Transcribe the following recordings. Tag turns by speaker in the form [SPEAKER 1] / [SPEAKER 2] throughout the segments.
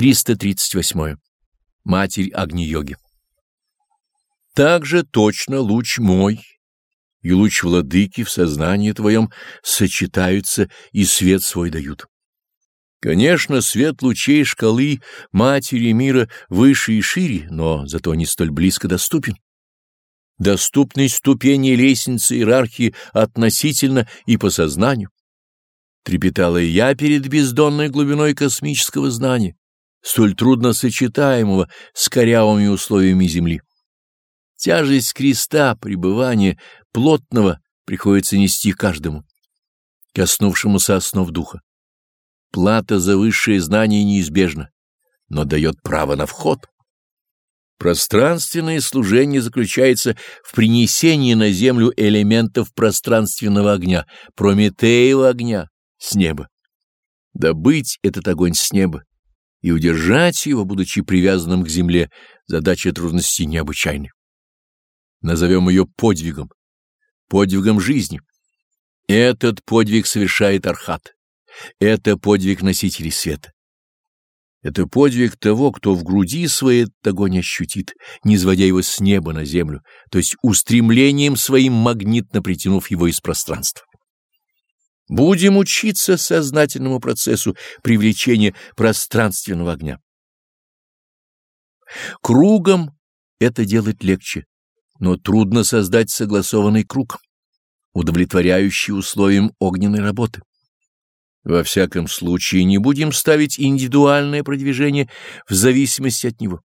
[SPEAKER 1] 338. Матерь Агни-йоги. Также точно луч мой и луч владыки в сознании твоем сочетаются и свет свой дают. Конечно, свет лучей шкалы Матери мира выше и шире, но зато не столь близко доступен. Доступность ступени лестницы иерархии относительно и по сознанию. Трепетала и я перед бездонной глубиной космического знания, столь трудно сочетаемого с корявыми условиями Земли. Тяжесть креста пребывания плотного приходится нести каждому, коснувшемуся основ духа. Плата за высшее знание неизбежна, но дает право на вход. Пространственное служение заключается в принесении на землю элементов пространственного огня, Прометеева огня, с неба. Добыть этот огонь с неба и удержать его, будучи привязанным к земле, задача трудностей необычайная. Назовем ее подвигом, подвигом жизни. Этот подвиг совершает Архат. Это подвиг носителей света. Это подвиг того, кто в груди своей огонь ощутит, не сводя его с неба на землю, то есть устремлением своим магнитно притянув его из пространства. Будем учиться сознательному процессу привлечения пространственного огня. Кругом это делать легче, но трудно создать согласованный круг, удовлетворяющий условиям огненной работы. Во всяком случае, не будем ставить индивидуальное продвижение в зависимости от него.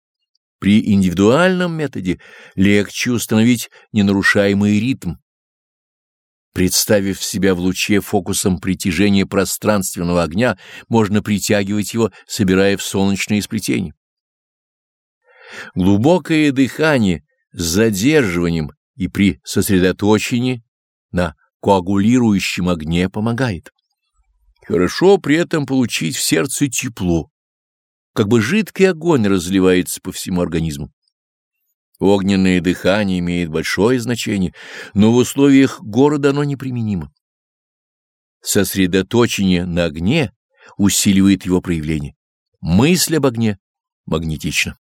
[SPEAKER 1] При индивидуальном методе легче установить ненарушаемый ритм, Представив себя в луче фокусом притяжения пространственного огня, можно притягивать его, собирая в солнечное сплетение. Глубокое дыхание с задерживанием и при сосредоточении на коагулирующем огне помогает. Хорошо при этом получить в сердце тепло, как бы жидкий огонь разливается по всему организму. Огненное дыхание имеет большое значение, но в условиях города оно неприменимо. Сосредоточение на огне усиливает его проявление. Мысль об огне магнетична.